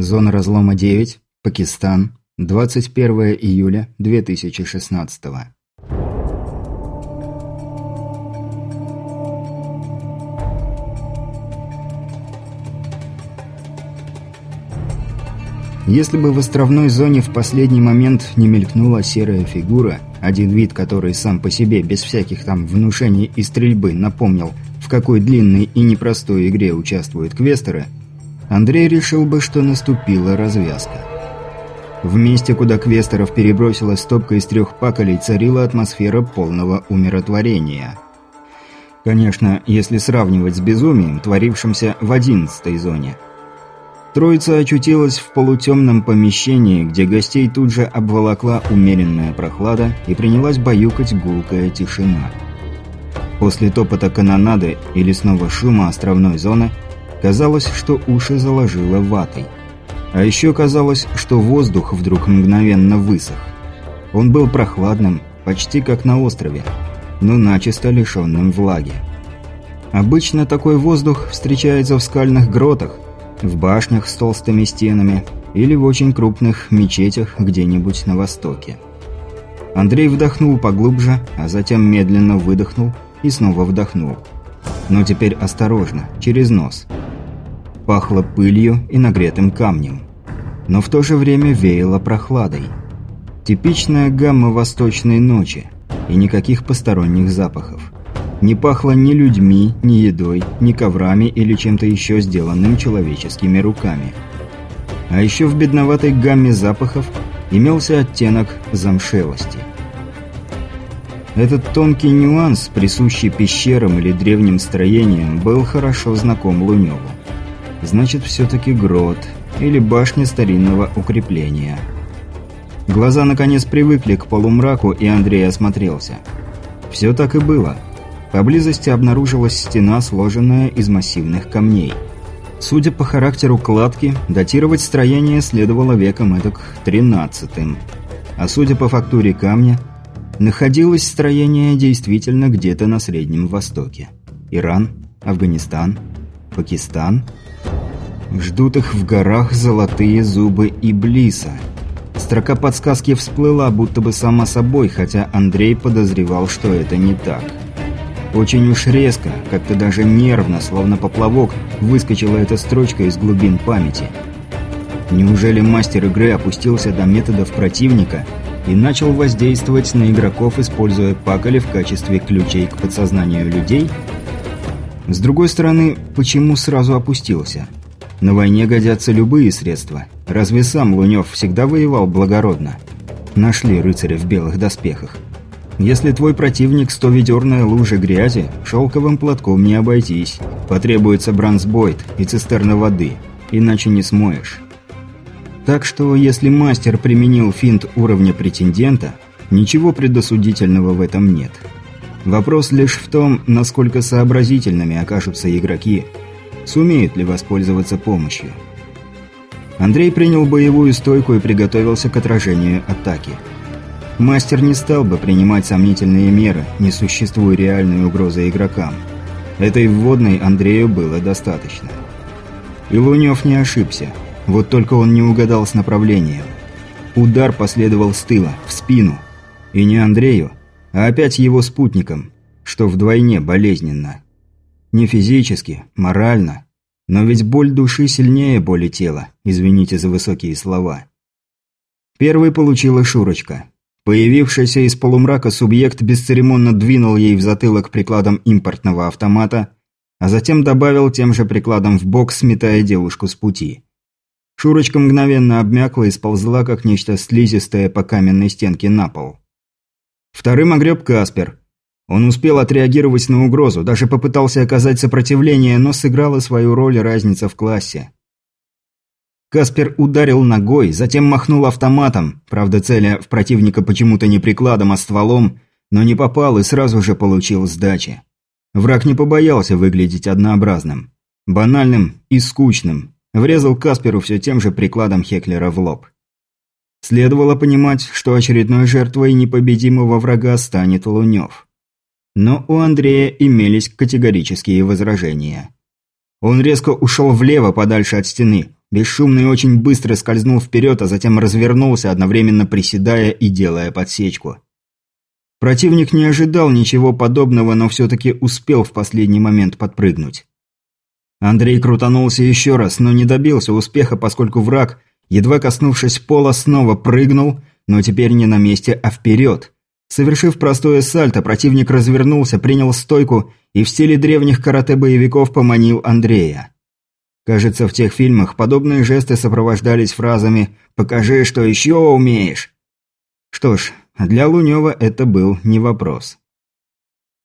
Зона разлома 9, Пакистан, 21 июля 2016 Если бы в островной зоне в последний момент не мелькнула серая фигура, один вид который сам по себе, без всяких там внушений и стрельбы, напомнил, в какой длинной и непростой игре участвуют квестеры – Андрей решил бы, что наступила развязка. В месте, куда Квестеров перебросила стопка из трех паколей, царила атмосфера полного умиротворения. Конечно, если сравнивать с безумием, творившимся в одиннадцатой зоне. Троица очутилась в полутемном помещении, где гостей тут же обволокла умеренная прохлада и принялась баюкать гулкая тишина. После топота канонады и лесного шума островной зоны – Казалось, что уши заложило ватой. А еще казалось, что воздух вдруг мгновенно высох. Он был прохладным, почти как на острове, но начисто лишенным влаги. Обычно такой воздух встречается в скальных гротах, в башнях с толстыми стенами или в очень крупных мечетях где-нибудь на востоке. Андрей вдохнул поглубже, а затем медленно выдохнул и снова вдохнул. Но теперь осторожно, через нос – пахло пылью и нагретым камнем. Но в то же время веяло прохладой. Типичная гамма восточной ночи. И никаких посторонних запахов. Не пахло ни людьми, ни едой, ни коврами или чем-то еще сделанным человеческими руками. А еще в бедноватой гамме запахов имелся оттенок замшелости. Этот тонкий нюанс, присущий пещерам или древним строениям, был хорошо знаком Луневу. Значит, все-таки грот или башня старинного укрепления. Глаза наконец привыкли к полумраку, и Андрей осмотрелся. Все так и было. Поблизости обнаружилась стена, сложенная из массивных камней. Судя по характеру кладки, датировать строение следовало веком эдак тринадцатым. А судя по фактуре камня, находилось строение действительно где-то на Среднем Востоке. Иран, Афганистан, Пакистан – Ждут их в горах золотые зубы Иблиса. Строка подсказки всплыла, будто бы сама собой, хотя Андрей подозревал, что это не так. Очень уж резко, как-то даже нервно, словно поплавок, выскочила эта строчка из глубин памяти. Неужели мастер игры опустился до методов противника и начал воздействовать на игроков, используя пакали в качестве ключей к подсознанию людей? С другой стороны, почему сразу опустился? На войне годятся любые средства. Разве сам Лунев всегда воевал благородно? Нашли рыцаря в белых доспехах. Если твой противник стоведерная лужа грязи, шелковым платком не обойтись. Потребуется бронзбойт и цистерна воды, иначе не смоешь. Так что, если мастер применил финт уровня претендента, ничего предосудительного в этом нет. Вопрос лишь в том, насколько сообразительными окажутся игроки – сумеют ли воспользоваться помощью. Андрей принял боевую стойку и приготовился к отражению атаки. Мастер не стал бы принимать сомнительные меры, не существуя реальной угрозы игрокам. Этой вводной Андрею было достаточно. И Лунев не ошибся, вот только он не угадал с направлением. Удар последовал с тыла, в спину. И не Андрею, а опять его спутникам, что вдвойне болезненно. Не физически, морально. Но ведь боль души сильнее боли тела, извините за высокие слова. Первый получила Шурочка. Появившийся из полумрака субъект бесцеремонно двинул ей в затылок прикладом импортного автомата, а затем добавил тем же прикладом в бок, сметая девушку с пути. Шурочка мгновенно обмякла и сползла, как нечто слизистое по каменной стенке на пол. Вторым огреб Каспер, он успел отреагировать на угрозу, даже попытался оказать сопротивление, но сыграла свою роль разница в классе. Каспер ударил ногой, затем махнул автоматом, правда целя в противника почему-то не прикладом, а стволом, но не попал и сразу же получил сдачи. Враг не побоялся выглядеть однообразным. Банальным и скучным. Врезал Касперу все тем же прикладом Хеклера в лоб. Следовало понимать, что очередной жертвой непобедимого врага станет Лунев. Но у Андрея имелись категорические возражения. Он резко ушел влево, подальше от стены, бесшумно и очень быстро скользнул вперед, а затем развернулся, одновременно приседая и делая подсечку. Противник не ожидал ничего подобного, но все-таки успел в последний момент подпрыгнуть. Андрей крутанулся еще раз, но не добился успеха, поскольку враг, едва коснувшись пола, снова прыгнул, но теперь не на месте, а вперед. Совершив простое сальто, противник развернулся, принял стойку и в стиле древних карате-боевиков поманил Андрея. Кажется, в тех фильмах подобные жесты сопровождались фразами «покажи, что еще умеешь». Что ж, для Лунева это был не вопрос.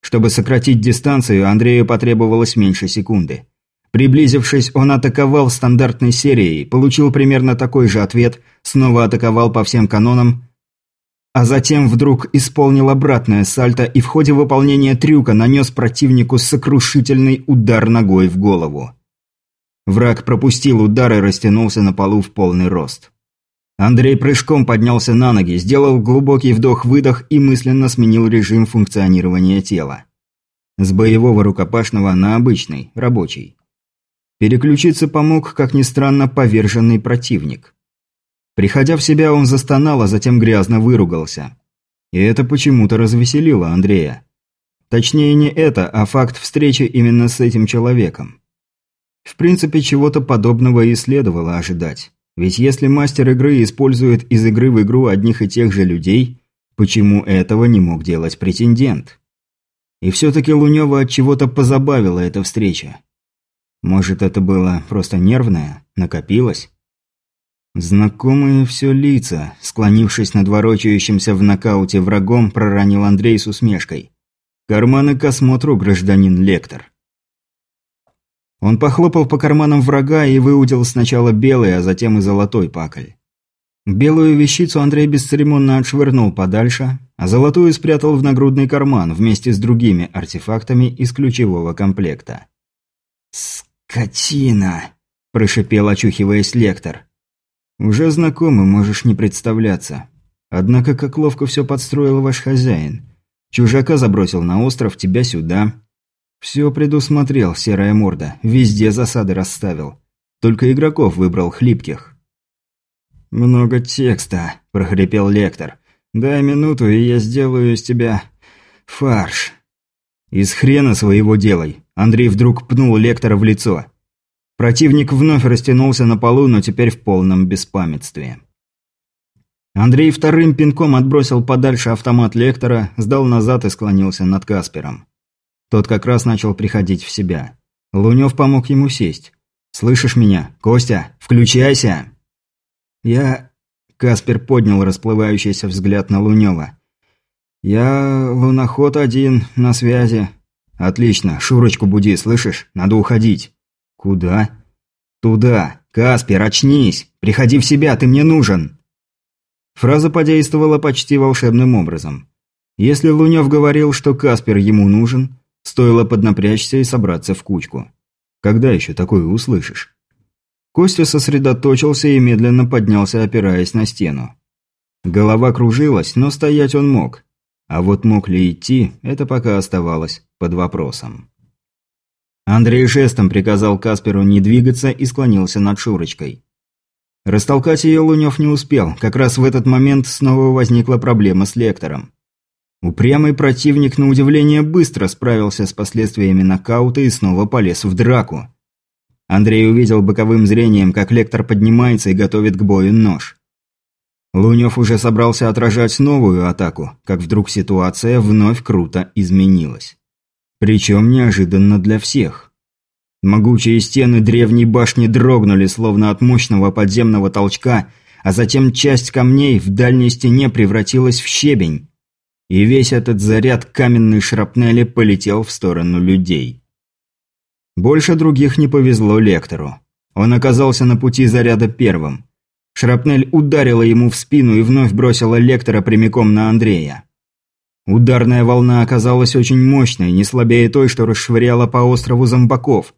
Чтобы сократить дистанцию, Андрею потребовалось меньше секунды. Приблизившись, он атаковал стандартной серией, получил примерно такой же ответ, снова атаковал по всем канонам, а затем вдруг исполнил обратное сальто и в ходе выполнения трюка нанес противнику сокрушительный удар ногой в голову. Враг пропустил удар и растянулся на полу в полный рост. Андрей прыжком поднялся на ноги, сделал глубокий вдох-выдох и мысленно сменил режим функционирования тела. С боевого рукопашного на обычный, рабочий. Переключиться помог, как ни странно, поверженный противник. Приходя в себя, он застонал, а затем грязно выругался. И это почему-то развеселило Андрея. Точнее, не это, а факт встречи именно с этим человеком. В принципе, чего-то подобного и следовало ожидать. Ведь если мастер игры использует из игры в игру одних и тех же людей, почему этого не мог делать претендент? И все-таки Лунева от чего-то позабавила эта встреча. Может, это было просто нервное? Накопилось? Знакомые все лица, склонившись над ворочающимся в нокауте врагом, проронил Андрей с усмешкой. Карманы к осмотру, гражданин лектор. Он похлопал по карманам врага и выудил сначала белый, а затем и золотой пакль. Белую вещицу Андрей бесцеремонно отшвырнул подальше, а золотую спрятал в нагрудный карман вместе с другими артефактами из ключевого комплекта. «Скотина!» – прошипел, очухиваясь лектор. «Уже знакомый, можешь не представляться. Однако как ловко все подстроил ваш хозяин. Чужака забросил на остров, тебя сюда. Все предусмотрел, серая морда, везде засады расставил. Только игроков выбрал хлипких». «Много текста», – прохрипел лектор. «Дай минуту, и я сделаю из тебя фарш». «Из хрена своего делай!» Андрей вдруг пнул лектора в лицо. Противник вновь растянулся на полу, но теперь в полном беспамятстве. Андрей вторым пинком отбросил подальше автомат лектора, сдал назад и склонился над Каспером. Тот как раз начал приходить в себя. Лунев помог ему сесть. «Слышишь меня? Костя, включайся!» «Я...» Каспер поднял расплывающийся взгляд на Лунева. «Я луноход один, на связи». «Отлично, Шурочку буди, слышишь? Надо уходить». «Куда?» «Туда. Каспер, очнись! Приходи в себя, ты мне нужен!» Фраза подействовала почти волшебным образом. Если Лунев говорил, что Каспер ему нужен, стоило поднапрячься и собраться в кучку. Когда еще такое услышишь? Костя сосредоточился и медленно поднялся, опираясь на стену. Голова кружилась, но стоять он мог. А вот мог ли идти, это пока оставалось под вопросом. Андрей жестом приказал Касперу не двигаться и склонился над Шурочкой. Растолкать ее Лунев не успел, как раз в этот момент снова возникла проблема с лектором. Упрямый противник, на удивление, быстро справился с последствиями нокаута и снова полез в драку. Андрей увидел боковым зрением, как лектор поднимается и готовит к бою нож. Лунев уже собрался отражать новую атаку, как вдруг ситуация вновь круто изменилась. Причем неожиданно для всех. Могучие стены древней башни дрогнули, словно от мощного подземного толчка, а затем часть камней в дальней стене превратилась в щебень. И весь этот заряд каменной шрапнели полетел в сторону людей. Больше других не повезло лектору. Он оказался на пути заряда первым. Шрапнель ударила ему в спину и вновь бросила лектора прямиком на Андрея. Ударная волна оказалась очень мощной, не слабее той, что расшвыряла по острову зомбаков.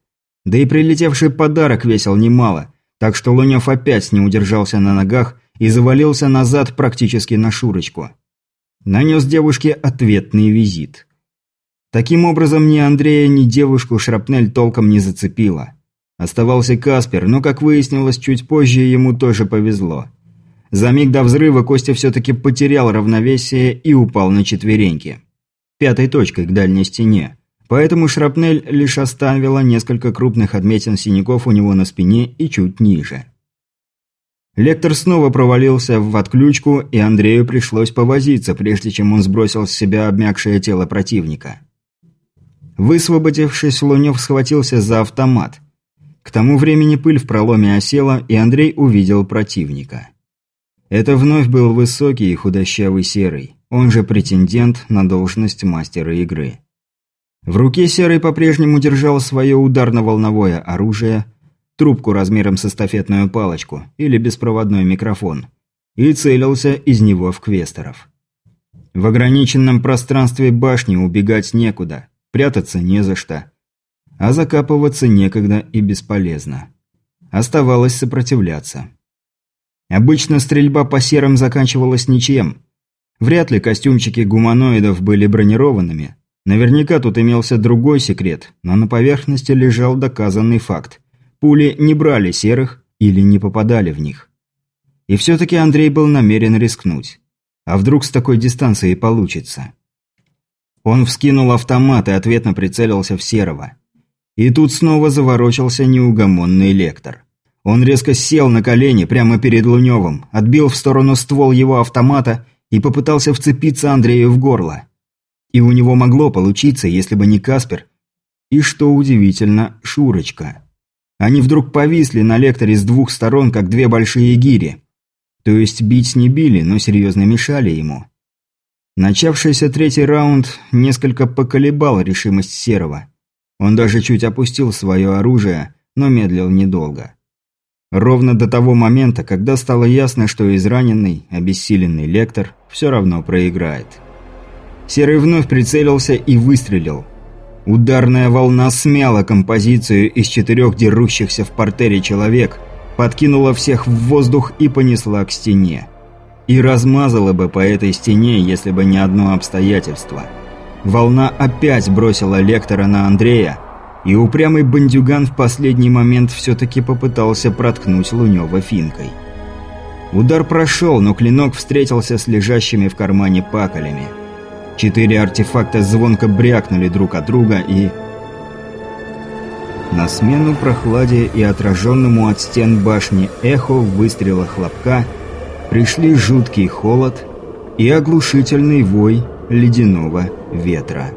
Да и прилетевший подарок весил немало, так что Лунев опять не удержался на ногах и завалился назад практически на Шурочку. Нанес девушке ответный визит. Таким образом, ни Андрея, ни девушку шрапнель толком не зацепила. Оставался Каспер, но, как выяснилось, чуть позже ему тоже повезло. За миг до взрыва Костя все-таки потерял равновесие и упал на четвереньки. Пятой точкой к дальней стене. Поэтому шрапнель лишь оставила несколько крупных отметин синяков у него на спине и чуть ниже. Лектор снова провалился в отключку, и Андрею пришлось повозиться, прежде чем он сбросил с себя обмякшее тело противника. Высвободившись, Лунев схватился за автомат. К тому времени пыль в проломе осела, и Андрей увидел противника. Это вновь был высокий и худощавый серый, он же претендент на должность мастера игры. В руке серый по-прежнему держал свое ударно-волновое оружие, трубку размером с эстафетную палочку или беспроводной микрофон, и целился из него в квесторов. В ограниченном пространстве башни убегать некуда, прятаться не за что, а закапываться некогда и бесполезно. Оставалось сопротивляться. Обычно стрельба по серым заканчивалась ничем. Вряд ли костюмчики гуманоидов были бронированными. Наверняка тут имелся другой секрет, но на поверхности лежал доказанный факт. Пули не брали серых или не попадали в них. И все-таки Андрей был намерен рискнуть. А вдруг с такой дистанции получится? Он вскинул автомат и ответно прицелился в серого. И тут снова заворочился неугомонный лектор. Он резко сел на колени прямо перед Луневым, отбил в сторону ствол его автомата и попытался вцепиться Андрею в горло. И у него могло получиться, если бы не Каспер. И, что удивительно, Шурочка. Они вдруг повисли на лекторе с двух сторон, как две большие гири. То есть бить не били, но серьезно мешали ему. Начавшийся третий раунд несколько поколебал решимость Серого. Он даже чуть опустил свое оружие, но медлил недолго. Ровно до того момента, когда стало ясно, что израненный, обессиленный лектор все равно проиграет. Серый вновь прицелился и выстрелил – Ударная волна смяла композицию из четырех дерущихся в портере человек, подкинула всех в воздух и понесла к стене. И размазала бы по этой стене, если бы не одно обстоятельство. Волна опять бросила лектора на Андрея, и упрямый бандюган в последний момент все-таки попытался проткнуть Лунева финкой. Удар прошел, но клинок встретился с лежащими в кармане паколями. Четыре артефакта звонко брякнули друг от друга и... На смену прохладе и отраженному от стен башни эхо выстрела хлопка пришли жуткий холод и оглушительный вой ледяного ветра.